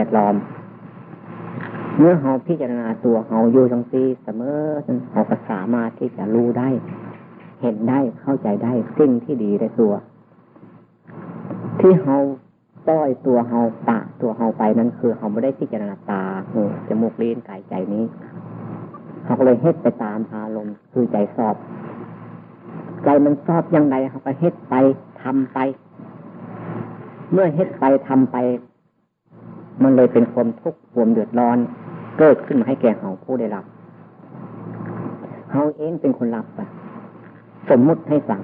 วดล้อม เมื่อเราพิจารณาตัวเราอยู่ทั้งปีเสมอเราก็สามารถที่จะรู้ได้ เห็นได้เข้าใจได้สิ่งที่ดีในตัว ที่เราต้อยตัวเฮาปากตัวเฮาไปนั้นคือเฮาไม่ได้พิจารณาตาหูจมูกเล่นกายใจนี้เขาก็เลยเฮ็ดไปตามอารมณ์คือใจสอบ ใจมันสอบยังไงเขาก็เฮ็ดไปทำไป เมื่อเฮ็ดไปทำไป มันเลยเป็นความทุกข์ความเดือดร้อน เกิดขึ้นมาให้แก่เขาผู้ได้รับเขาเองเป็นคนรับไปสมมุติให้ฟัง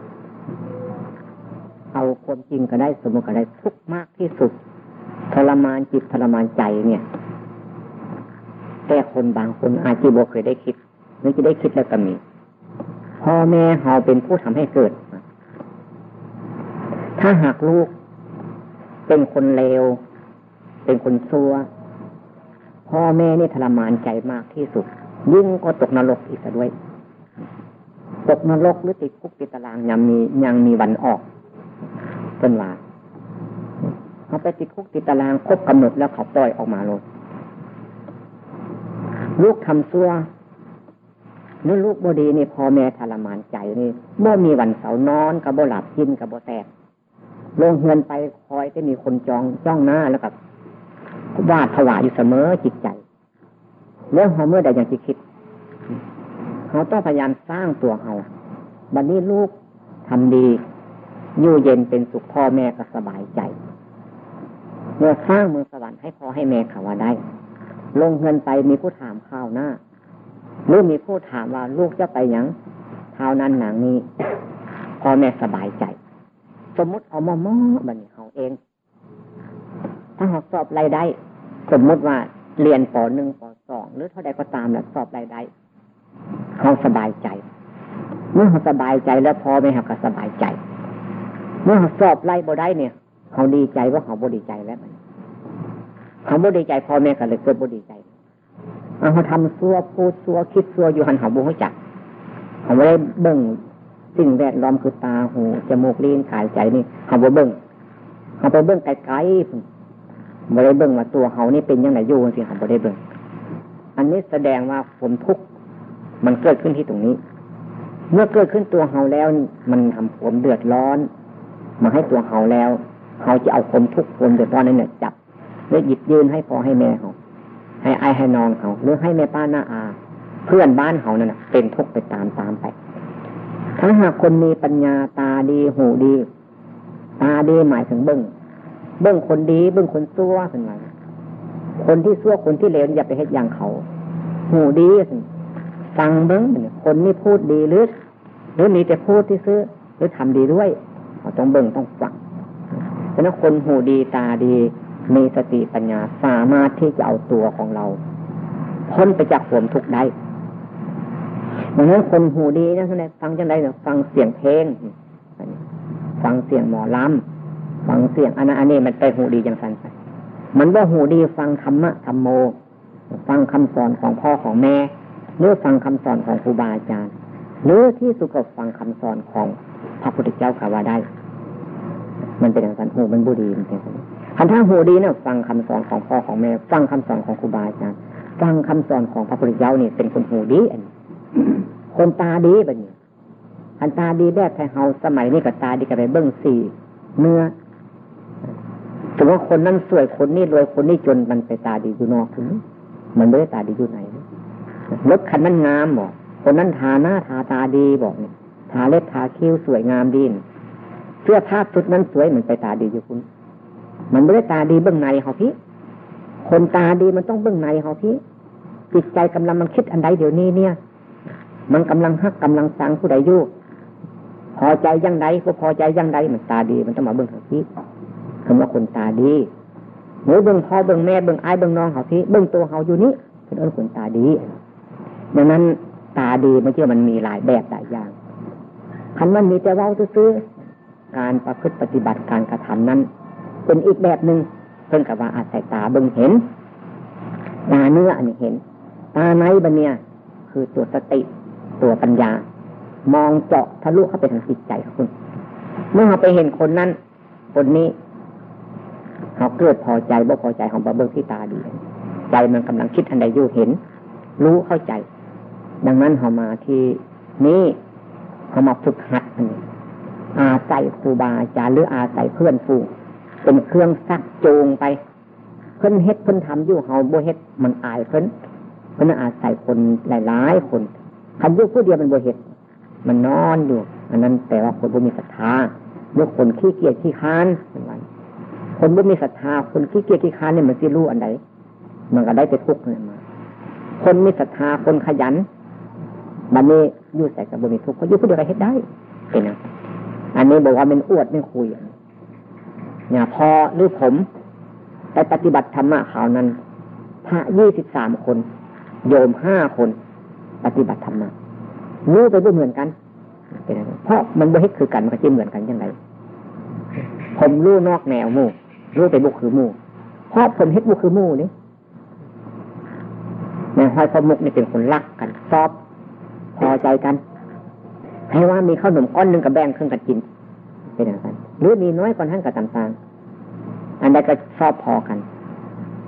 เอาความจริงก็ได้สมมติก็ได้ทุกมากที่สุด ทรมานจิตทรมานใจเนี่ย แต่คนบางคนอาจจะบ่เคยได้คิดหรือจะได้คิดแล้วก็มีพ่อแม่เราเป็นผู้ทำให้เกิด ถ้าหากลูกเป็นคนเลว เป็นคนซัวพ่อแม่นี่ทรมานใจมากที่สุด ยิ่งก็ตกนรกอีกด้วย ตกนรกหรือติดคุกติดตารางยังมียังมีวันออกเป็นว่าเขาไปติดคุกติดตารางครบกำหนดแล้วเขาปล่อยออกมาลงลูกทำซัวนี่ลูกบดีนี่พ่อแม่ทรมานใจนี่เมื่อมีวันเสาร์นอนกับโบหลับกินกับโบแตกลงเฮือนไปคอยจะมีคนจองจ้องหน้าแล้วกับ วาดถวายอยู่เสมอจิตใจแล้วเขาเมื่อใดอย่างที่คิดเขาต้องพยายามสร้างตัวเขาบัดนนี้ลูกทำดีอยู่เย็นเป็นสุขพ่อแม่ก็สบายใจ เมื่อสร้างเมืองสวรรค์ให้พ่อให้แม่เขาว่าได้ ลงเงินไปมีผู้ถามข้าวหน้าหรือมีผู้ถามว่าลูกจะไปยังเท้านั้นหนังนี้พ่อแม่สบายใจ สมมติเอามอมอบันนี้เขาเอง ถ้าหากสอบรายได้ สมมติว่าเรียนปหนึ่งปสองหรือเท่าใดก็ตามแหละสอบรายได้เขาสบายใจ เมื่อเขาสบายใจแล้วพอแม่เขาก็สบายใจ เมื่อสอบไล่บ่ได้เนี่ย เขาดีใจว่าเขาบ่ดีใจแล้วเขาบ่ดีใจพ่อแม่ก็เลยเกิดบ่ดีใจเขาทำซัวพูดซัวคิดซัวอยู่หันเขาบุ้จักเขาไม่ได้เบิ่งสิ่งแวดล้อมคือตาหูจมูกลิ้นกายใจนี่เขาบ่เบิ่งเขาไปเบิ่งไกลๆ ไม่ได้เบิ่งว่าตัวเขานี่เป็นยังไงอยู่สิเขาไม่ได้เบิ่งอันนี้แสดงว่าผลทุกข์มันเกิดขึ้นที่ตรงนี้ เมื่อเกิดขึ้นตัวเขาแล้วมันทำผมเดือดร้อน มาให้ตัวเขาแล้วเขาจะเอาคมทุกข์คนเดือดร้อนนั้นเนี่ยจับแล้วหยิบยืนให้พอให้แม่เขาให้ไอให้นองเขาหรือให้แม่ป้าหน้าอา เพื่อนบ้านเขานั่นเป็นทุกข์ไปตามตามไป ถ้าหากคนมีปัญญาตาดีหูดี ตาดีหมายถึงเบิ้ง เบิ้องคนดีเบิ้องคนซัวเป็นไงคนที่ซัวคนที่เลวอย่าไปให้อย่างเขา หูดีฟังเบิ้องคนนี้พูดดีหรือหรือมีแต่พูดที่ซื้อหรือทำดีด้วยต้องเบิ่งต้องฟังฉะนั้นคนหูดีตาดี มีสติปัญญาสามารถที่จะเอาตัวของเรา พ้นไปจากความทุกข์ได้ดังนั้นคนหูดีนะท่านฟังจังไดเนี่ยฟังเสียงเพลง ฟังเสียงหมอลำ ฟังเสียงอันนั้นอันนี้มันไปหูดีจังสันไปมันว่าหูดีฟังธรรมะธรรมโม ฟังคำสอนของพ่อของแม่ หรือฟังคำสอนของครูบาอาจารย์ หรือที่สุดก็ฟังคำสอนของพระพุทธเจ้าข่าว่าได้ มันเป็นอย่างนั้นหูมันบุดีมันเป็นอย่างนี้คันถ้าหูดีเนี่ยฟังคำสอนของพ่อของแม่ ฟังคำสอนของครูบาอาจารย์ ฟังคำสอนของพระพุทธเจ้านี่เป็นคนหูดีอันคนตาดีแบบนี้คันตาดีแบบไทยเฮาสมัยนี้กับตาดีกับไปเบิ้งสี่เนื้อ ถือว่าคนนั้นสวยคนนี้รวยคนนี้จนมันไปตาดีอยู่นอกถึงมันไม่ได้ตาดีอยู่ไหนรถคันนั้นงามบอกคนนั้นทาหน้าทาตาดีบอกเนี่ยทาเล็บทาคิ้วสวยงามดีนเสื้อผ้าชุดนั้นสวยเหมือนไปตาดีอยู่คุณ มันไม่ได้ตาดีเบื้องในเขาพี่ คนตาดีมันต้องเบื้องในเขาพี่จิตใจกำลังมันคิดอันใดเดี๋ยวนี้เนี่ย มันกำลังฮักกำลังสังผู้ใดอยู่พอใจยังใดก็พอใจยังใดมันตาดีมันต้องมาเบื้องเขาพี่ คำว่าคนตาดีหรือเบื้งพ่อเบื้งแม่เบื้งไอ้เบื้งน้องเขาพี่เบื้งตัวเขาอยู่นี้เป็นเออคนตาดีดังนั้นตาดีไม่เชื่อมันมีหลายแบบหลายอย่างคันมันมีแต่ว่าซื้อการประพฤติปฏิบัติการกระทำนั้น เป็นอีกแบบหนึ่งเพิ่งกับว่าอาศัยตาเบิ่งเห็นตาเนื้ออันนี้เห็น ตาในบันเนี่ย คือตัวสติตัวปัญญา มองเจาะทะลุเข้าไปทางจิตใจของคุณ เมื่อเราไปเห็นคนนั้น คนนี้ เขาเกิดพอใจบ่พอใจของบาเบิกที่ตาดี ใจมันกำลังคิดอันใดอยู่เห็น รู้เข้าใจ ดังนั้นเขามาที่นี่เขามาฝึกหัดอันนี้อาศัยครูบาอาจารย์หรืออาศัยเพื่อนฟูงเป็นเครื่องซักจูงไปเพิ่นเฮ็ดเพิ่นทำอยู่เฮาบ่เฮ็ดมันอายเพิ่นเพิ่นอาศัยคนหลายๆคนคันอยู่ผู้เดียวมันบ่เฮ็ดมันนอนอยู่ อันนั้นแต่ว่าคนบ่มีศรัทธาเมื่อคนขี้เกียจขี้ค้าน คนบ่มีศรัทธาคนขี้เกียจขี้ค้านเนี่ยมันสิรู้อันใดมันก็ได้ไปทุกข์เลยมาคนมีศรัทธาคนขยันบันนี้ยู่ใส่กับบ่มีทุกข์เขาอยู่ผู้เดียวก็เฮ็ดได้เป็นนะอันนี้บอกว่าเป็นอวดไม่คุยเนี่ยพอหรือผมไปปฏิบัติธรรมะข่าวนั้น พระยี่สิบสามคน โยมห้าคน ปฏิบัติธรรมะรู้ไปด้วยเหมือนกันเป็นเพราะมันบ่เฮ็ดคือกันมันก็จะเหมือนกันยังไงผมรู้นอกแนวมู่ รู้ไปบุกคือมู่เพราะผมเฮ็ดบุกคือมู่นี่ในห้อยพมุกนี่เป็นคนรักกันชอบพอใจกันให้ว่ามีข้าวหนมก้อนหนึ่งกับแบ่งครึ่องกันกินเป็นอย่างนั้นหรือมีน้อยกว่าท่านกับต่างๆอันใดก็ชอบพอกัน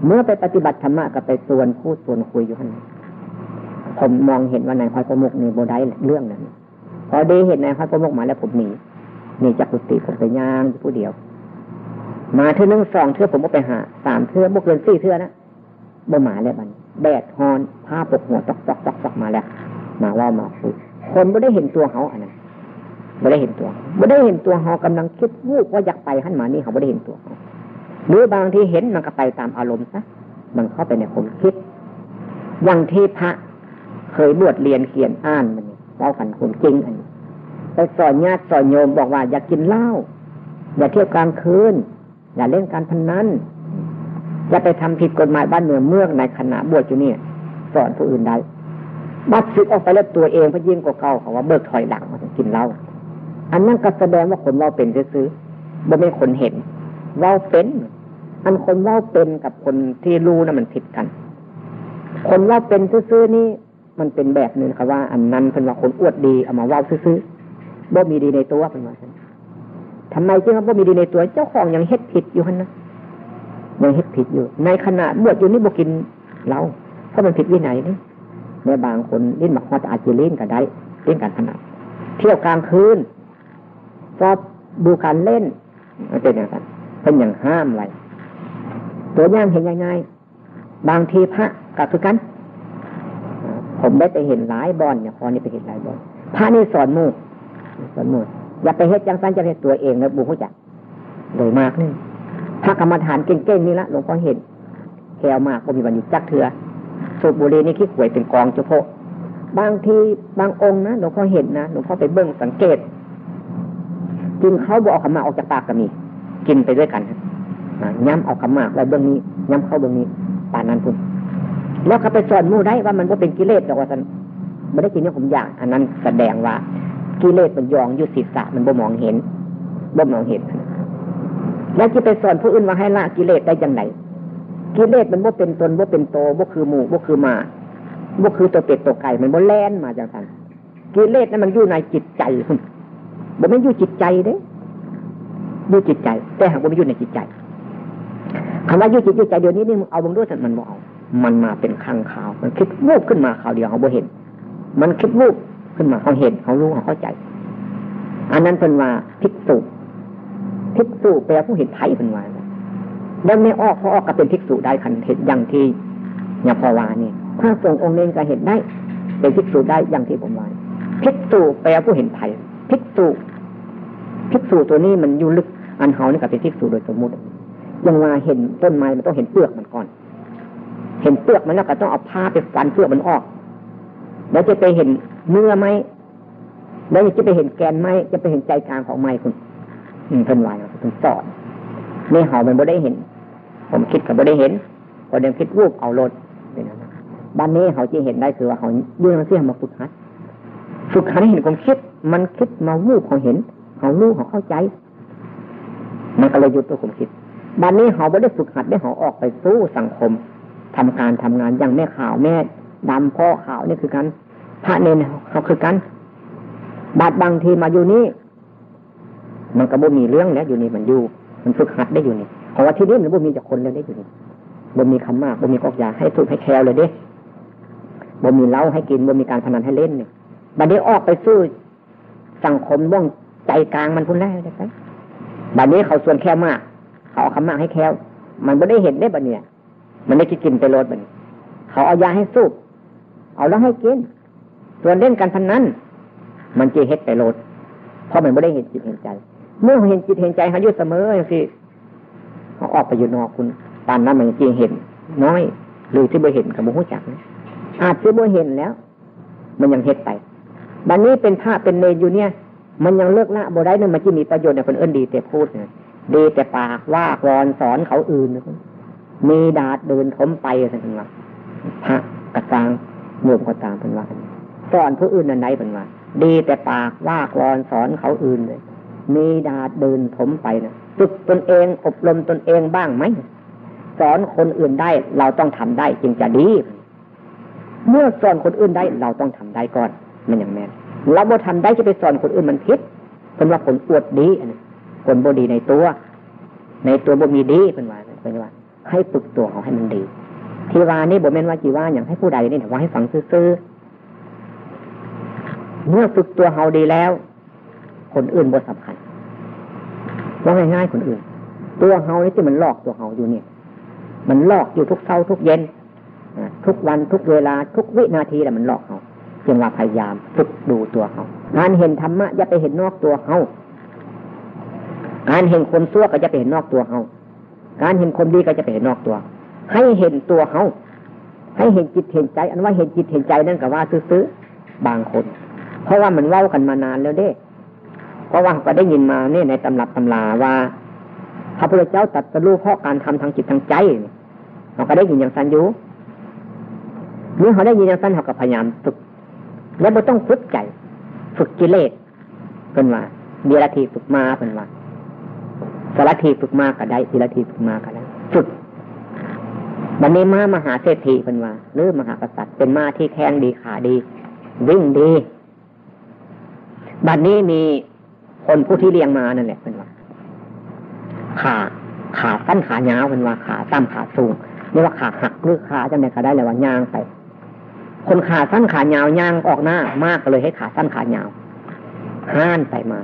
เมื่อไปปฏิบัติธรรมะก็ไปส่วนพูดส่วนคุยอยู่ท่านผมมองเห็นว่านายพอยประมุกในโบได้เรื่องนั้นพอได้เห็นนายพอยประมุกมาแล้วผมหนีหนีจากกุฏิผมไปย่างผู้เดียว มาเท่านึงสองเท่าผมก็ไปหาสามเท่าบวกเกินสี่เท่านะบ่หมาแล้วมันแดดฮอนผ้าปกหัวตอกตอกตอกตอกมาแล้ว มาว่ามาคุยคนไม่ได้เห็นตัวเขาอันนั้นไม่ได้เห็นตัวไม่ได้เห็นตัวเขากำลังคิดวูบว่าอยากไปขั้นมานี่เขาไม่ได้เห็นตัวเขาหรือบางทีเห็นมันก็ไปตามอารมณ์ซะมันเข้าไปในความคิดอย่างที่พระเคยบวชเรียนเขียนอ่านมันเล่ากันคนจริงอันนี้ไปสอนญาติสอนโยมบอกว่า อย่ากินเหล้าอย่าเที่ยวกลางคืน อย่าเล่นการพนนันอย่าไปทำผิดกฎหมายบ้านเมืองเมืองในขณะบวชอยู่นี่สอนผู้อื่นได้บัดซึกออกไปแล้วตัวเองพยิ่งกว่าเก่าเขาว่าเบิกถอยหลังมากินเหล้าอันนั้นก็แสดงว่าคนเราเป็นซื้อบ่ไม่คนเห็นเราเป็นอันคนเราเป็นกับคนที่รู้นะมันผิดกัน คนเราเป็นซื้อนี่มันเป็นแบบหนึ่งครับว่า อันนั้นเป็นว่าคนอวดดีเอามาว่าซื้อบ่มีดีในตัวเป็นว่า ทำไมจึงว่าบ่มีดีในตัวเจ้าของยังเฮ็ดผิดอยู่ฮันะยังเฮ็ดผิดอยู่ ในขณะบวชอยู่นี่บ่กินเหล้าเพราะมันผิดวินัยนี่ในบางคนลิ้นหมักฮอตอาจจะเล่นก็ได้เล่นการพนันเที่ยวกลางคืนชอบดูการเล่นเป็นอย่างนั้นเป็นอย่างห้ามอะไรตัวอย่างเห็นง่ายๆบางทีพระกับคือกัน ผมได้ไปเห็นหลายบอลเนี่ยพอนี่ไปเห็นหลายบอลพระนี่สอนมู่สอนมู่ อย่าไปเฮ็ดจังสันจะเห็นตัวเองนะบุคคลจักโดยมากนี่พระกรรมฐานเก่งๆนี่ละหลวงพ่อเห็นแควมากก็มีวันอยู่จักเถื่อสูบบุหรี่นี่ขี้ขวยเป็นกองเฉพาะบางทีบางองค์นะหลวงพ่อเห็นนะหลวงพ่อไปเบิ้งสังเกตกินเขาบอกเอาขมาออกจากปากก็มี กินไปด้วยกันย้ำเอาขมาแล้วเบื้องนี้ย้ำเข้าเบื้องนี้ป่านนั้นพุ่นแล้วเขาไปสอนมู่ได้ว่ามันว่าเป็นกิเลสหรอกว่าท่านไม่ได้กินเนี่ยผมอยาก อันนั้นแสดงว่า กิเลสมันยองยุศีรษะมันบ่มองเห็นบ่มองเห็น แล้วที่ไปสอนผู้อื่นว่าให้ละกิเลสได้ยังไงกิเลสมันว่เป็นตนว่เป็นโตว่คือหมู่ว่คือมาว่คือตัวเป็ดตัวไก่มันว่แล่นมาจากกันกิเลสนั้นมันอยู่ในจิตใจคุณบ่ไม่อยู่จิตใจเด้อยู่จิตใจ แต่หากว่าไม่อยู่ในจิตใจคำว่าอยู่จิตยู่ใจเดี๋ยวนี้นี่เอาบางด้วยมันบ่เอามันมาเป็นข้างข่าว มันคิดวูบขึ้นมาข่าวเดียวเขาบ่เห็น มันคิดวูบ ขึ้นมาเขาเห็นเขารู้เขาเข้าใจ อันนั้นเป็นว่าพิกษุพิกษุแปลผู้เห็นไถ่เป็นว่าแล้วไม่ออกเขาออกก็เป็นภิกษุได้คันเห็นอย่างที่ยาพวานี่พระสงฆ์องค์เองก็เห็นได้ เป็นภิกษุได้อย่างที่ผมว่าภิกษุแปลผู้เห็นไผ่ภิกษุภิกษุตัวนี้มันอยู่ลึกอันเฮานี่ก็เป็นภิกษุโดยสมมุติยังว่าเห็นต้นไม้มันต้องเห็นเปลือกมันก่อน เห็นเปลือกมันแล้วก็ต้องเอาผ้าไปฟันเปลือกมันออก แล้วจะไปเห็นเนื้อไหมแล้วจะไปเห็นแกนไหมจะไปเห็นใจกลางของไม้คุณเป็นวายเป็นสอนนี่เฮามันบ่ได้เห็น ผมคิดกับบ่ได้เห็นพอเดินคิดรูปเอารถเป็นนะบ้านนี้เขาจะเห็นได้คือว่าเขายื่นมาเสียมาฝึกหัดฝึกหัดให้เห็นความคิด มันคิดมาวูบเขาเห็นเขารู้เขาเข้าใจ มันก็เลยยุดตัวความคิดบ้านนี้เขาไม่ได้ฝึกหัดได้เขาออกไปสู้สังคมทำการทำงานอย่างแม่ข่าวแม่ ดำพ่อขาวนี่คือกันพระเนนเขาคือกันบาดบางทีมาอยู่นี่มันก็บ่มีเรื่องแล้วอยู่นี่มันอยู่ มันฝึกหัดได้อยู่นี่เพราะว่าที่นี่มันบ่มีจากคนเลยได้อยู่นี่บ่มีคำมากบ่มีกอกยาให้สุกให้แคลเลยเด้บ่มีเล้าให้กินบ่มีการพนันให้เล่นเนี่ยบัดนี้ออกไปสู้สังคมว่องใจกลางมันพุ่นแล้วได้ไหมบัดนี้เขาส่วนแคลมาก เขาเอาคำมากให้แคลมันไม่ได้เห็นได้บัดเนี่ย มันได้กินไปรถบัดเขาเอายาให้สูบ เอาแล้วให้กิน ส่วนเล่นการพนันมันจีเฮ็ดไปรถเพราะมันไม่ได้เห็นจิตเห็นใจ เมื่อเห็นจิตเห็นใจเขาอยู่เสมออย่างสิเขาออกไปอยู่นอกคุณปานนั้นมันจริงเห็น น้อย หรือที่บ่เห็นกับบ่หูจักอาจจะบ่เห็นแล้ว มันยังเฮ็ดไปบัดนนี้เป็นพระเป็นเนอยู่เนี่ย มันยังเลิกละบ่ได้นั่นมันจะมีประโยชน์ในคนเอื่นดีแต่พูดเนะดีแต่ปากว่ากรอนสอนเขาอื่นนะมีดาดเดินถมไปอะไรเป็นว่าพระกระซัง โยมก็ตามเป็นว่าสอนผู้อื่นอันไหนเป็นว่าดีแต่ปากว่ากรอนสอนเขาอื่นเลย มีดาเดินถมไปนะฝึกตนเองอบรมตนเองบ้างไหมสอนคนอื่นได้เราต้องทำได้จึงจะดี เมื่อสอนคนอื่นได้เราต้องทำได้ก่อนมันอย่างแม่เราบ่ทำได้จะไปสอนคนอื่นมันพิษเป็นว่าผลอวดดีอันนี้ผลบ่ดีในตัว ในตัวบ่มีดีเป็นว่าเป็นว่า ให้ฝึกตัวเขาให้มันดี ที่ว่านี่บ่แม่นว่าจีว่าอย่างให้ผู้ใดนี่แต่ว่าให้ฟังซื่อเมื่อฝึกตัวเขาดีแล้ว คนอื่นบ่สำคัญว่าง่ายๆคนอื่น ตัวเฮานี่ที่มันหลอกตัวเฮาอยู่เนี่ย มันหลอกอยู่ทุกเช้าทุกเย็นทุกวันทุกเวลาทุกวินาทีแหละมันหลอกเฮาเพียงว่าพยายามฝึกดูตัวเฮาการเห็นธรรมะอย่าไปเห็นนอกตัวเฮาการเห็นคนซั่วก็จะไปเห็นนอกตัวเฮาการเห็นคนดีก็จะไปเห็นนอกตัว ให้เห็นตัวเฮาให้เห็นจิตเห็นใจ อันว่าเห็นจิตเห็นใจนั่นก็ว่าซื้อๆบางคน เพราะว่ามันเล่ากันมานานแล้วเด้ เพราะว่าก็ได้ยินมาเนี่ยในตำรับตำราว่าพระพุทธเจ้าตรัสรู้เพราะการทำทางจิตทางใจเราก็ได้ยินอย่างสันอยู่เมื่อเขาได้ยินอย่างสันเขาก็พยายามฝึก แล้วไม่ต้องฝึกใจ ฝึกกิเลสเป็นว่าเดียรทีฝึกมาเป็นว่าสารทีฝึกมาก็ได้ทีละทีฝึกมาก็ได้ฝึก บันนี้ม้ามหาเศรษฐีเป็นว่าหรือมหากษัตริย์เป็นม้าที่แข็งดีขาดี วิ่งดีบัดนนี้มีคนผู้ที่เลี้ยงมานั่นแหละเป็นว่า ขาขาสั้นขายาวเป็นว่าขาตั้มขาสูงเรียกว่าขาหักหรือขาจะไหนก็ได้เลยว่าย่างไปคนขาสั้นขายาวย่างออกหน้ามากเลยให้ขาสั้นขายาวห้านไปมา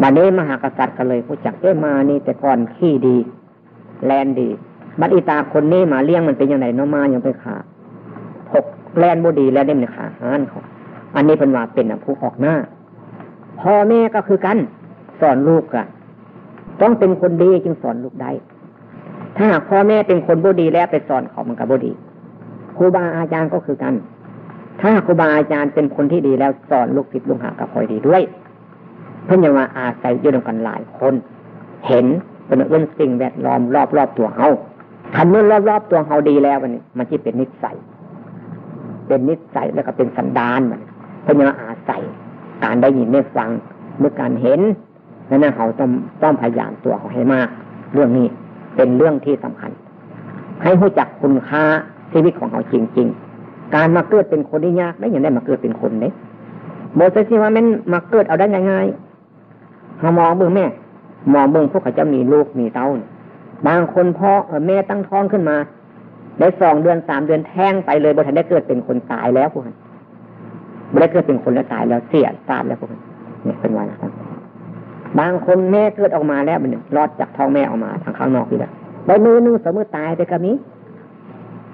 บัดนี้มหากษัตริย์ก็เลยผู้จักเอ้มานี่แต่ก่อนขี้ดี แลนดี บัดอีตาคนนี้มาเลี้ยงมันเป็นยังไงน้องมายังไปขาหกแลนบดีแล้วเล่นขาห้านเขาอันนี้เป็นว่าเป็นผู้ออกหน้าพ่อแม่ก็คือกัน สอนลูกอะต้องเป็นคนดีจึงสอนลูกได้ ถ้าหากพ่อแม่เป็นคนบุดีแล้วไปสอนเขามันก็บุดีครูบาอาจารย์ก็คือกัน ถ้าครูบาอาจารย์เป็นคนที่ดีแล้วสอนลูกศิษย์ลูกหากับคอยดีด้วย เพื่อนยังมาอาศัยอยู่ด้วยกันหลายคน เห็นเป็นเรื่องสิ่งแวดล้อมรอบรอบตัวเฮา ทันเมื่อรอบรอบตัวเฮาดีแล้วมันมันที่เป็นนิสัย เป็นนิสัยแล้วก็เป็นสันดานมันเพื่อนยังมอาศัยการได้ยินได้ฟังเมื่อการเห็นนั่นเขาต้องต้องพยายามตัวเขาให้มาก เรื่องนี้เป็นเรื่องที่สำคัญ ให้รู้จักคุณค่าชีวิตของเขาจริง ๆ การมาเกิดเป็นคนที่ยากไม่อย่างได้มาเกิดเป็นคนเนี่ยโมเสสว่ามันมาเกิดเอาได้ง่ายๆเขามองเบื้องแม่ มองเบื้องพวกเขาจะมีลูกมีเต้าเนี่ย บางคนพ่อแม่ตั้งท้องขึ้นมาได้สองเดือนสามเดือนแท้งไปเลยบทันได้เกิดเป็นคนตายแล้วพวกนั้นไม่ได้เกิดเป็นคนแล้วตายแล้วเสียตายแล้วพวกนี้เนี่ยเป็นวันนะครับบางคนแม่เกิดออกมาแล้วมันรอดจากท้องแม่ออกมาทางข้างนอกนี่แหละใบมือนึงสมมติตายไปก็มี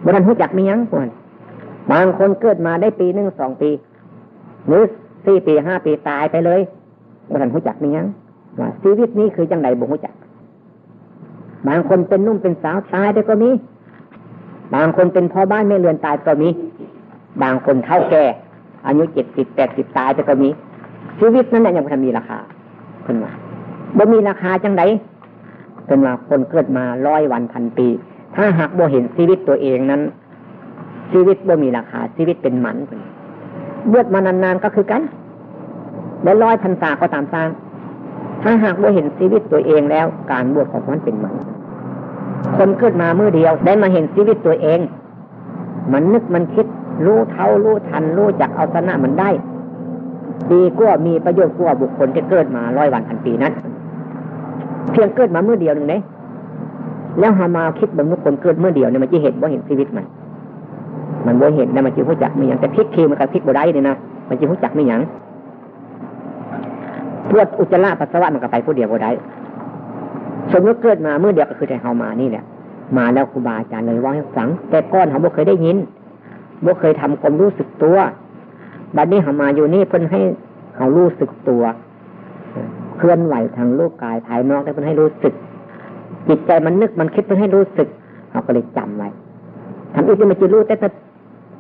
บรันหูจักมียังพวกบางคนเกิดมาได้ปีหนึ่งสองปีหรือสี่ปีห้าปีตายไปเลยบรันหูจักมียังว่าชีวิตนี้คือจังไรบุหูจัก บางคนเป็นนุ่มเป็นสาวตายไปก็มี บางคนเป็นพ่อบ้านแม่เรือนตายก็มี บางคนเท่าแก่อายุเจ็ดสิบแปดสิบตายไปก็มี ชีวิตนั้นยังไม่มีราคาเพิ่นว่าบ่มีราคาจังไดเพิ่นว่าคนเกิดมาร้อยวันพันปี ถ้าหากบ่เห็นชีวิตตัวเองนั้น ชีวิตบ่มีราคาชีวิตเป็นหมันเพิ่นบวชมานานๆก็คือกันและร้อยพันษาก็ตามสร้างถ้าหากบ่เห็นชีวิตตัวเองแล้ว การบวชของมันเป็นหมัน คนเกิดมาเมื่อเดียว ได้มาเห็นชีวิตตัวเอง มันนึกมันคิด รู้เท่ารู้ทัน รู้จักเอาชนะมันได้ ดีกว่ามีประโยชน์กว่าบุคคลที่เกิดมาร้อยวันพันปีนั้น เพียงเกิดมาเมื่อเดียวหนึ่งเนี่ยแล้วหามาคิดบางทุกคนเกิดเมื่อเดียวเนี่ยมันจะเห็นว่าเห็นชีวิตมันมันบ่เห็นนะมันจะรู้จักมีอย่างแต่พลิกคิวมันกับพลิกบ่ได้เนี่ยนะมันจะรู้จักมีอย่างปวดอุจจาระปัสสาวะมันก็ไปผู้เดียวบ่ได้ สมมติเกิดมาเมื่อเดียวก็คือแต่เฮามานี่แหละมาแล้วครูบาอาจารย์เลยว่าให้ฟัง แต่ก้อนเขาบ่เคยได้ยินบ่เคยทำความรู้สึกตัวบัดนี้เขามาอยู่นี่เพิ่นให้เขารู้สึกตัว เคลื่อนไหวทางรูปกายภายนอกได้เพิ่นให้รู้สึก จิตใจมันนึกมันคิดเพิ่นให้รู้สึกเขาก็เลยจำไว้ทำอีกที่มันจะรู้แต่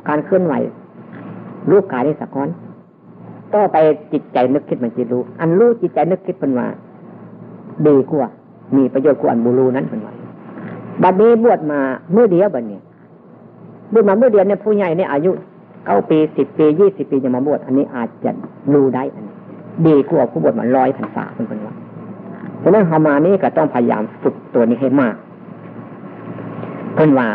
การเคลื่อนไหวรูปกายนี่สักก้อนก็ไปจิตใจนึกคิดมันจะรู้ อันรู้จิตใจนึกคิดเป็นว่าดีกว่า มีประโยชน์กว่าอันบูรูนั้นเป็นว่าบัดนี้บวชมาเมื่อเดียวบัดนี้บวชมาเมื่อเดียวเนี่ยผู้ใหญ่เนี่ยอายุเก้าปีสิบปียี่สิบปีจะมาบวชอันนี้อาจจะรู้ได้อันดีกว่าผู้บวชมาร้อยพรรษาเป็นคนว่าเพราะนั้นเขามานี่ก็ต้องพยายามฝึกตัวนี้ให้มากเพิ่นว่า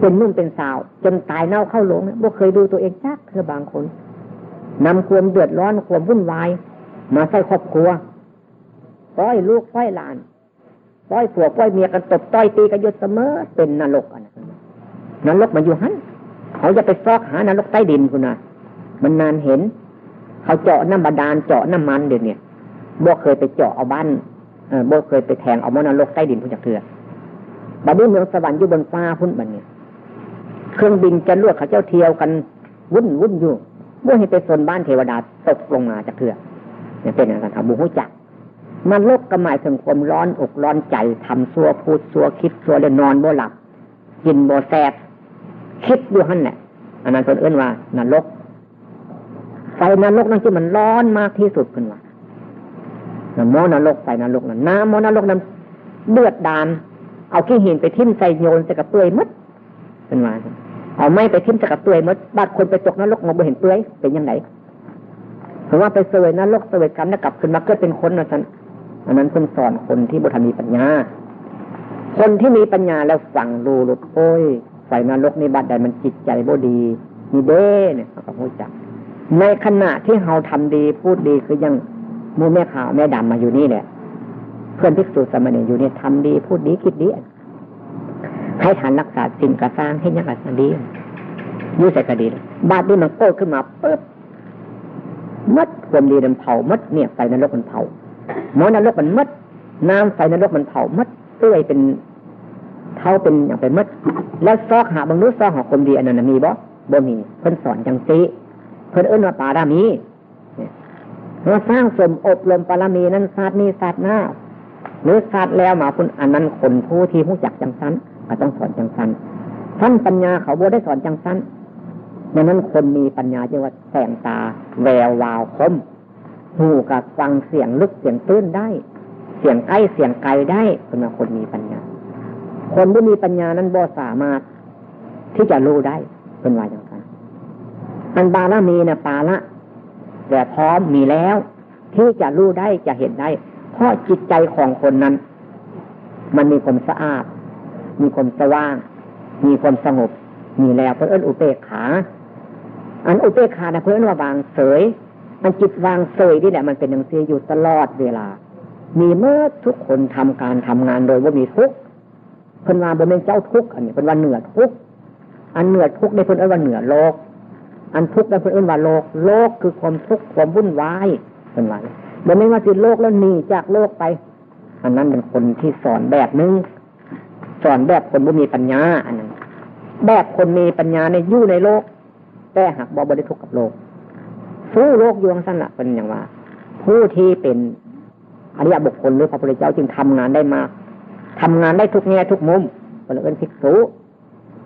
เป็นนุ่มเป็นสาว จนตายเน่าเข้าหลงบ่เคยดูตัวเองจักเธอบางคนนำความเดือดร้อนความวุ่นวาย มาใส่ครอบครัว ป้อยลูกป้อยหลานป้อยผัวป้อยเมียกันตบต้อยตีกันยุดเสมอเป็นนรกอันนั้นนรกมันอยู่หันเขาจะไปซอกหานรกใต้ดินคุณนะมันนานเห็น เขาเจาะน้ำบาดาลเจาะน้ำมันเดี๋ยวนี้บ่เคยไปเจาะเอาบ้านเอบ่เคยไปแทงเอามอนรกใต้ดินพุ่นจากเถื่อบัดนี้เมืองสวรรค์อยู่บนฟ้าพุ่นบันเนี่ยเครื่องบินจะลวดเขาเจ้าเที่ยวกันวุ่นวุ่นอยู่บ่ให้ไปสนบ้านเทวดาตกลงมาจากเถื่อเนี่ยเป็นอย่างนั้นทำบุหูจัก นลกก็หมายถึงความร้อนอกร้อนใจทำซัวพูดซัวคิดซัวเลยนอนบ่หลับ กินบ่แซบคิดดูหั่นแหละอันนั้นคนเอื้นว่านรกไฟนรกนั่นที่มันร้อนมากที่สุดเป็นว่าน้ำมอนรกไฟนรกนั้นน้ำมอนรกนั้นเลือดดานเอาขี้หินไปทิ่มใส่โยนใส่กระเปื่อยมดเป็นว่าเอาไม้ไปทิ่มใส่กระเปื่อยมดบาดคนไปตกนรกมองไปเห็นเปื่อยเป็นยังไงเพราะว่าไปเสวยนรกเสวยกรรมแล้วกลับขึ้นมาเกิดเป็นคนนะท่าน อันนั้นเพิ่งสอนคนที่บุตรมีปัญญา คนที่มีปัญญาแล้วฟังรู้หลุดโอ้ยไฟนรกในบัดใดมันจิตใจบ่ดีมีเด้เนี่ยเขาก็พูดจัก ในขณะที่เราทำดีพูดดีคือยังมูแม่ขาวแม่ดำมาอยู่นี่แหละเพื่อนพิกษุสมณีอยู่เนี่ยทำดีพูดดีคิดดีให้ฐานรักษาสิ่งกระสร้างให้ยังอัศดียุ่ใส่กระดีบาดนี้มันโก้ขึ้นมาปุ๊บมัดความดีมันเผามัดเนี่ยไฟนรกมันเผา หมอนรกมันมัดน้ำไฟนรกมันเผามัดเตื้อยเป็นเท่าเป็นอย่างเป็นมัดแล้วซอกหาบางรู้ซอกหาความดีอันนั้นมีบ่บ่มีเพิ่นสอนจังซีเพิ่นเอื้นว่าปารามีเราสร้างสมอบรมปารามีนั้นศาสตร์นี้ศาสตร์หน้าหรือศาสตร์แล้วมาคุณอันนั้นคนผู้ที่ผู้จักจังสันก็ต้องสอนจังสันท่านปัญญาเขาบ่ได้สอนจังสันดังนั้นคนมีปัญญาจะว่าแสงตา แวววาวคม หูกับฟังเสียงลึกเสียงตื้นได้ เสียงใกล้เสียงไกลได้เป็นคนมีปัญญา คนที่มีปัญญานั้นบ่สามารถที่จะรู้ได้เป็นวายอย่างไรอันบาละมีนะปาละแต่พร้อมมีแล้ว ที่จะรู้ได้จะเห็นได้ เพราะจิตใจของคนนั้น มันมีความสะอาด มีความสว่าง มีความสงบ มีแล้วเพื่อนอุเบกขา อันอุเบกขาเพื่อนว่าบางเสย มันจิตวางเสยนี่แหละมันเป็นอย่างเสียอยู่ตลอดเวลา มีเมื่อทุกคนทำการทำงานโดยว่ามีทุกเพิ่นว่าบนเป็นเจ้าทุกอันนี้เป็นว่าเหนือทุกอันเหนือทุกในเพิ่นเอ้ว่าเหนือโลก อันทุกในเพิ่นเอ้ว่าโลก โลกคือความทุกข์ความวุ่นวายเป็นว่าบนไม่ว่าจิโลกแล้วหนีจากโลกไป อันนั้นเป็นคนที่สอนแบบนึงสอนแบบคนบ่มีปัญญาอันนั้นแบบคนมีปัญญาในยู่ในโลกแต่หักบ่บริทุกข์กับโลก ผู้โลกยวงสั้นละเป็นอย่างว่า ผู้ที่เป็นอริยบุคคลหรือพระพุทธเจ้าจึงทำงานได้มากทำงานได้ทุกแง่ทุกมุมเป็นเรื่องภิกษุ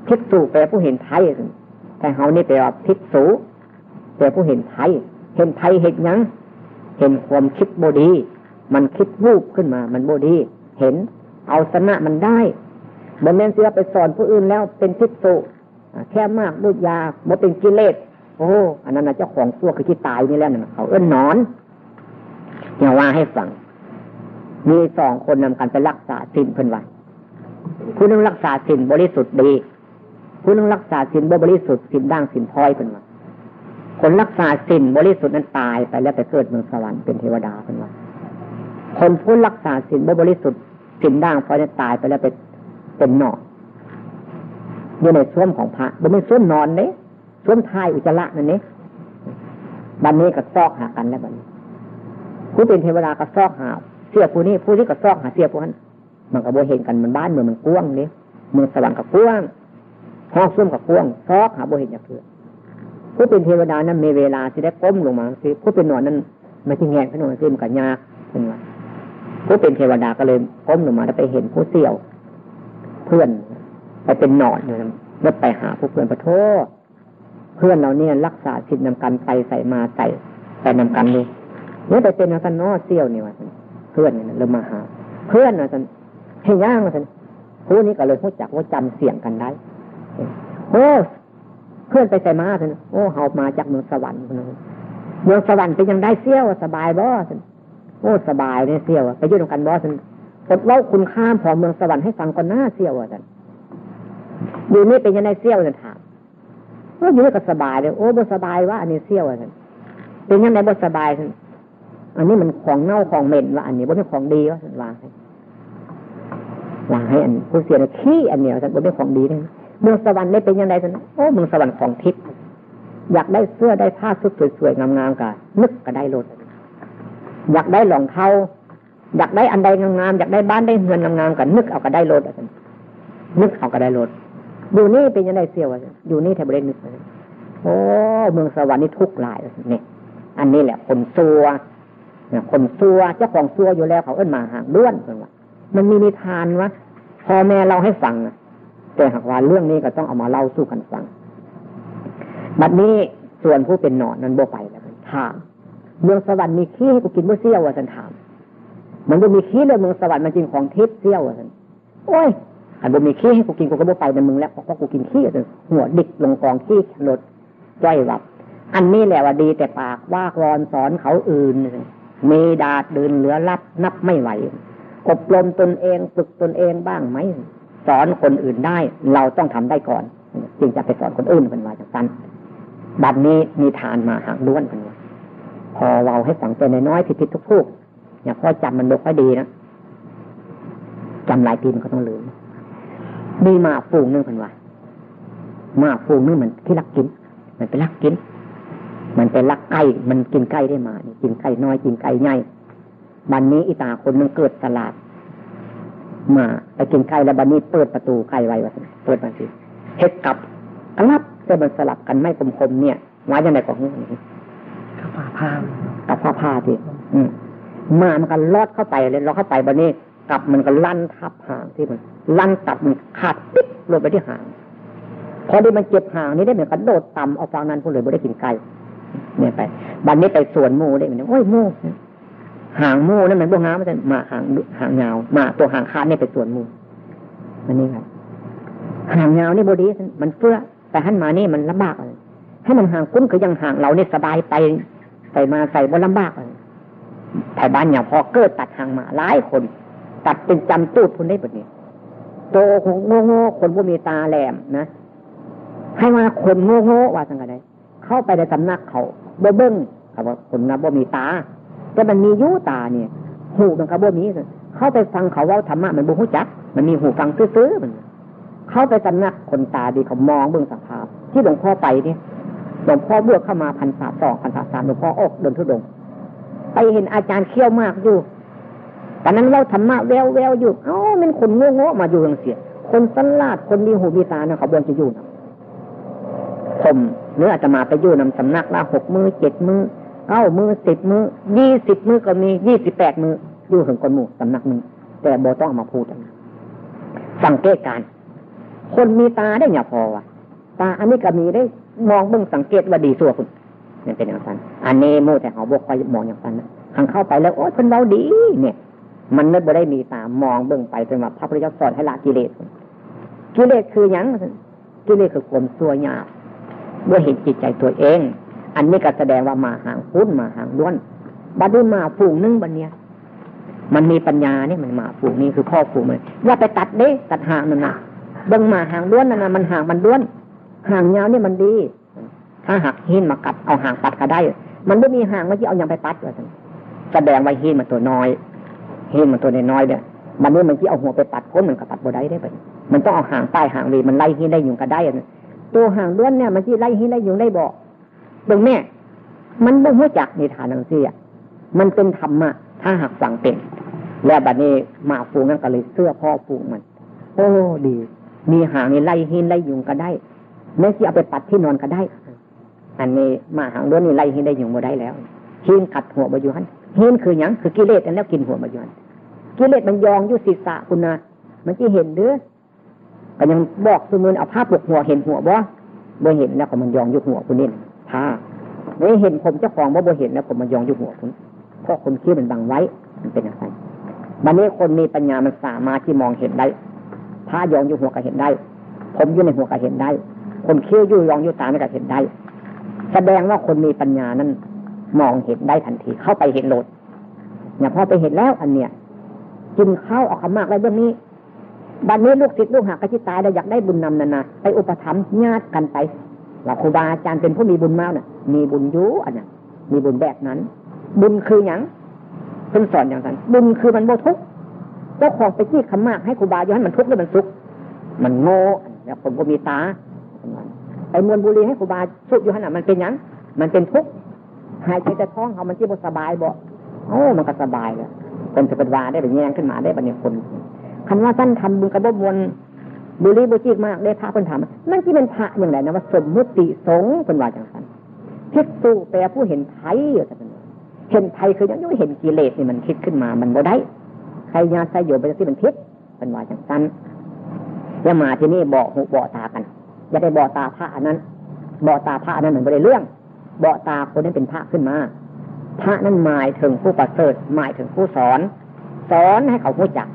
ภิกษุแปลผู้เห็นไทยแต่เฮานี่แปลว่าภิกษุแปลผู้เห็นไทยเห็นไทยเห็นยังเห็นความคิดบดี มันคิดวูบขึ้นมา มันบดี เห็นเอาชนะมันได้บนแม่นเสียไปสอนผู้อื่นแล้วเป็นภิกษุแค่มากด้วยยาโมเป็นกิเลส โอ้อันนั้นนะเจ้าของตัวคือที่ตายนี่แล้วนะเขาเอื้อนนอนอย่าว่าให้ฟังมีสองคนนำกันไปรักษาสินเพิ่นวันผู้นึงรักษาสินบริสุทธิ์ดีผู้นึงรักษาสินบริสุทธิ์สินด่างสินพลอยเพิ่นวันคนรักษาสินบริสุทธิ์นั้นตายไปแล้วไปเกิดเมืองสวรรค์เป็นเทวดาเป็นว่าคนผู้รักษาสินบริสุทธิ์สินด่างพอจะตายไปแล้วไปเป็นหนออยู่ในส้วมของพระบ่ไม่ส้วมนอนเนี้ ส้วมทายอุจจาระนั่นนี่บันนี้ก็ซอกหากันแล้วบันนี้ผู้เป็นเทวดาก็ซอกหาเสียผู้นี้ผู้นี้ก็ซอกหาเสียผู้นั้นมันก็บ่เห็นกันมันบ้านเมืองมันกว้างนี่เมืองสวรรค์กับกว้างห้องส้วมกับกว้างซอกหาบ่เห็นอย่างเพื่อผู้เป็นเทวดานั้นมีเวลาที่ได้ก้มลงมาสิผู้เป็นนอนนั้นมันที่แงนขึ้นมาสิมันก็ยากเป็นว่าผู้เป็นเทวดาก็เลยก้มลงมาแล้วไปเห็นผู้เสี่ยว เพื่อนไปเป็นหนอนเลยแล้วไปหาผู้เพื่อนประโทษ เพื่อนเราเนี่ยรักษาสิทธินำกันไปใส่มาใส่ใส่นำกันเลยเนี่ยไปเป็นนักนอเสี่ยวนี่ว่าเพื่อนเนี่ยเริ่มมาหา เพื่อนว่าสันให้ย่างว่าสันผู้นี้ก็เลยพูดจักว่าจำเสียงกันได้โอ้เพื่อนไปใส่มาสันโอ้เฮามาจากเมืองสวรรค์เมืองสวรรค์เป็นยังได้เสี่ยวสบายบ่สันโอ้สบายเนี่ยเสี่ยวไปยืดกันบ่สันกดเล่าคุณข้ามของเมืองสวรรค์ให้ฟังก่อนหน้าเสี่ยวสันอยู่นี่เป็นยังไงเสี่ยวสันถาม ก็อยู่นี่ก็สบายเลยโอ้บ่สบายว่าอันนี้เสี่ยวสันเป็นยังไงบ่สบายสันอันนี้มันของเน่าของเหม็นว่าอันนี้บ่เป็นของดีว่าสันวางให้วางให้อันผู้เสียเนี่ยขี้อันเนี้ยสันบ่เป็นของดีเลยเมืองสวรรค์ได้เป็นยังไงสันโอ้เมืองสวรรค์ของทิพย์อยากได้เสื้อได้ผ้าสุดสวยๆงามๆกันนึกก็ได้รถอยากได้รองเท้าอยากได้อันใดงามๆอยากได้บ้านได้เงินงามๆกันนึกเอาก็ได้รถนึกเอาก็ได้รถ อยู่นี่เป็นยังไงเสียวอยู่นี่แทบไม่ได้นึกเลยโอ้เมืองสวรรค์นี่ทุกข์หลายเนี่ยอันนี้แหละคนซัวเนี่ยคนซัวเจ้าของซัวอยู่แล้วเขาเอิ้นมาห่างด้วนเพื่อนว่ามันมีนิทานวะพ่อแม่เราให้ฟังแต่หากว่าเรื่องนี้ก็ต้องเอามาเล่าสู้กันฟังบัดนี้ส่วนผู้เป็นหนอนนั้นโบไปแล้วถามเมืองสวรรค์มีขี้ให้กูกินเมื่อเสี้ยวว่าฉันถามมันบ่มีขี้เลยเมืองสวรรค์มันจริงของทิพย์เสี้ยวว่าฉันโอ้ย อันบ่มีขี้ให้กูกินกูก็บ่ไปในมึงแล้วเพราะกูกินขี้เลยหัวดิกลงกองขี้รถจ้อยวับ อันนี้แหละว่าดีแต่ปากว่ากรอนสอนเขาอื่นเมดาดเดินเหลือรับนับไม่ไหวอบรมตนเองฝึกตนเองบ้างไหมสอนคนอื่นได้ เราต้องทำได้ก่อน จึงจะไปสอนคนอื่นเป็นว่าจากนั้นบัดนี้มีทานมาหักล้วนเป็นว่าพอเราให้ฝังใจน้อยผิดๆทุกพูกอย่าพ่อจำมันบกไว้ดีนะจำหลายปีมันก็ต้องลืม มีมาฟูงนึงเป็นว่ามาฟูงนึงมันที่รักกิน มันไปรักกิน มันไปรักไก่มันกินไก่ได้มานี่กินไก่น้อยกินไก่ใหญ่บันนี้อีตาคนนึงเกิดตลาด มาไปกินไก่แล้วบันนี้เปิดประตูไก่ไว้ว่าเปิดมาสิเฮ็ดกับกลับแต่มันสลับกันไม่คมๆเนี่ยว่ายังไงก็หูกับผ้าผ้ากับผ้าผ้าที่มามันก็ลอดเข้าไปเลยลอดเข้าไปบันนี้ กับมันก็ลั่นทับหางที่มันลั่นตับมันขาดปิ๊บลงไปที่หางพอได้มันเจ็บหางนี้ได้เหมือนกันโดดต่ำเอาฟังนั้นพวกเลยไม่ได้กินไก่เนี่ยไปบันนี้ไปสวนมูได้เหมือนโอ้ยมูหางมูนั่นมันบวงน้ำมันจะมาหางหางยาวมาตัวหางคาดนี่ไปสวนมูมันนี่ครับหางยาวนี่บดีมันเฟื่อแต่หันมานี่มันลำบากเลยให้มันห่างกุ้นคือยังห่างเราเนี่ยสบายไปใส่มาใส่บนลำบากเลยไทยบ้านอย่างพอเกิดตัดหางมาหลายคน ตัดเป็นจำตูดคนได้แบบนี้โตคงโง่โง่คนผู้มีตาแหลมนะให้มาคนโง่โง่ว่าสังกัดไดเข้าไปในสำนักเขาเบิ้งเบิ้งเขาว่าคนนะบ่มีตา แต่มันมียูตาเนี่ยหูมันก็บ่มีเข้าไปฟังเขาว่าธรรมะมันบ่หูจัก มันมีหูฟังซื้อๆมันเข้าไปสำนักคนตาดีเขามองเบื้องสภาพ ที่หลวงพ่อไปเนี่ยหลวงพ่อเบวชเข้ามาพันสาสองพันสาสามหลวงพ่อออกเดินทุดงไปเห็นอาจารย์เขี้ยวมากอยู่ ตอนนั้นเราธรรมะแววแววอยู่เอ้ามันคนโง่โง่มาอยู่อย่างเสียคนสัลาดคนมีหูมีตาเนี่ยเขาบวนจะอยู่นะผมเนื้ออาจจะมาไปอยู่นำสำนักละหกมือเจ็ดมือเก้ามือสิบมือยี่สิบมือก็มียี่สิบแปดมืออยู่ถึงคนหมู่สำนักนึงแต่โบต้องมาพูดนะสังเกตการคนมีตาได้เนี่ยพอวะตาอันนี้ก็มีได้มองเบื้องสังเกตว่าดีสัวคุณนี่เป็นอย่างนั้นอันนี้มู่แต่เขาบอกคอยมองอย่างนั้นนะขังเข้าไปแล้วโอ้คนเราดีเนี่ย มันไม่ได้มีตามองเบื้องไปเป็นว่าพระพุทธเจ้าสอนให้ละกิเลส กิเลสคืออย่างกิเลสคือความซัวหยาบด้วยเห็นจิตใจตัวเอง อันนี้ก็แสดงว่ามาห่างพุ้นมาห่างด้วนบัดนี้มาฝูงนึงบัดเนี้ยมันมีปัญญาเนี่ยมันมาฝูงนี้คือพ่อฝูงเลยว่าไปตัดเด้ตัดห่างนั่นนะเบื้องมาห่างด้วนนั่นนะมันห่างมันด้วนห่างยาวนี่มันดี ถ้าหักหินมากัดเอาห่างปัดก็ได้ มันไม่มีห่างมันจะเอาย่างไปปัดว่าซั่นแสดงว่าหินมันตัวน้อย หินมันตัวน้อยเนี่ยมันนี่มันที่เอาหัวไปปัดพ้นมันก็ปัดบ่ได้ได้ไปมันต้องเอาหางป้หางวีมันไล่หินได้ยุงก็ได้อะตัวหางด้วนเนี่ยมันที่ไล่หินได้ยุงได้บ่เบิ่งแม่มันบ่รู้จักในฐานนังซี่อะมันเป็นธรรมะถ้าหากฟังเป็น แล้วบัดนี้มาฟูงนั่นก็เลยเสื้อพ่อฟูงมัน โอ้ดี มีหางนี่ไล่หินไล่ยุงก็ได้แม้ที่เอาไปปัดที่นอนก็ได้ อันนี้มาหางด้วนนี่ไล่หินได้ยุงบ่ได้แล้วหินกัดหัวบอยู่หัน หินคือหยังคือกิเลสอันแล้วกินหัวบอยู่หันกิเลสมันยองอยู่ศีรษะคุณนะมันจะเห็นเด้อก็ยังบอกสมือเอาผ้าปลุกหัวเห็นหัวบ่บ่เห็นแล้วก็มันยองอยู่หัวคุณนี่ผ้าไม่เห็นผมเจ้าของบ่บ่เห็นแล้วผมมันยองอยู่หัวคุณเพราะคนคิดมันบังไว้ มันเป็นอย่างไรบันนี้คนมีปัญญามันสามารถที่มองเห็นได้ผ้ายองอยู่หัวก็เห็นได้ ผมอยู่ในหัวก็เห็นได้ คนเคี้ยวอยู่ยองอยู่ตาไม่ก็เห็นได้ แสดงว่าคนมีปัญญานั้น มองเห็นได้ทันทีเข้าไปเห็นโลดเนี่ยพอไปเห็นแล้วอันเนี้ยกินข้าวออกขมากแล้วเรื่องนี้บัดนี้ลูกศิษย์ลูกหากระชิตายเราอยากได้บุญนำนานาไปอุปถัมภ์ญาติกันไปว่าครูบาอาจารย์เป็นผู้มีบุญมากน่ะ มีบุญยุอันน่ะ มีบุญแบบนั้น บุญคืออย่างเพิ่นสอนอย่างนั้นบุญคือมันโมทุกเจ้าของไปจี้ขมากให้ครูบายู่ให้มันทุกข์หรือมันสุข มันโง่แล้วผมก็มีตาไปมวนบุรีให้ครูบาสุขอยู่ขนาดมันเป็นย่างมันเป็นทุกข์ หายใจแต่ท้องเขามันที่บสบายบ่โอ้มันก็สบายเลยคนจะเป็นวาได้เป็นแยงขึ้นมาได้บันเนี่ยคนคันว่าท่านทำบุญกระบบวนบุรีบุจิกมากได้พระเพิ่นถามนั่นที่เป็นพระอย่างไรนะว่าสมมุติสงฆ์เป็นว่าจังสันพิกษุแปลผู้เห็นไทยอยู่แต่เป็นเห็นไทยคือยังไม่เห็นกิเลสนี่มันคิดขึ้นมามันบ่ได้ใครญาใส่โยไปที่มันคิดเป็นว่าจังสันอย่ามาที่นี่บอกหูบอกตากันอย่าได้บอกตาพระอันนั้นบอกตาพระอันนั้นเหมือนบ่ได้เรื่อง เบาตาคนนั้นเป็นพระขึ้นมา พระนั้นหมายถึงผู้ประเสริฐหมายถึงผู้สอน สอนให้เขารู้จัก